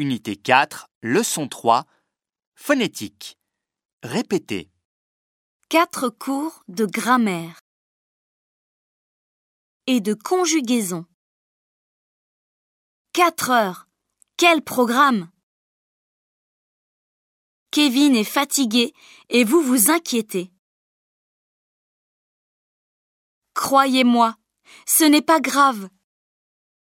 Unité 4, leçon 3, phonétique. Répétez. Quatre cours de grammaire et de conjugaison. Quatre heures. Quel programme? Kevin est fatigué et vous vous inquiétez. Croyez-moi, ce n'est pas grave.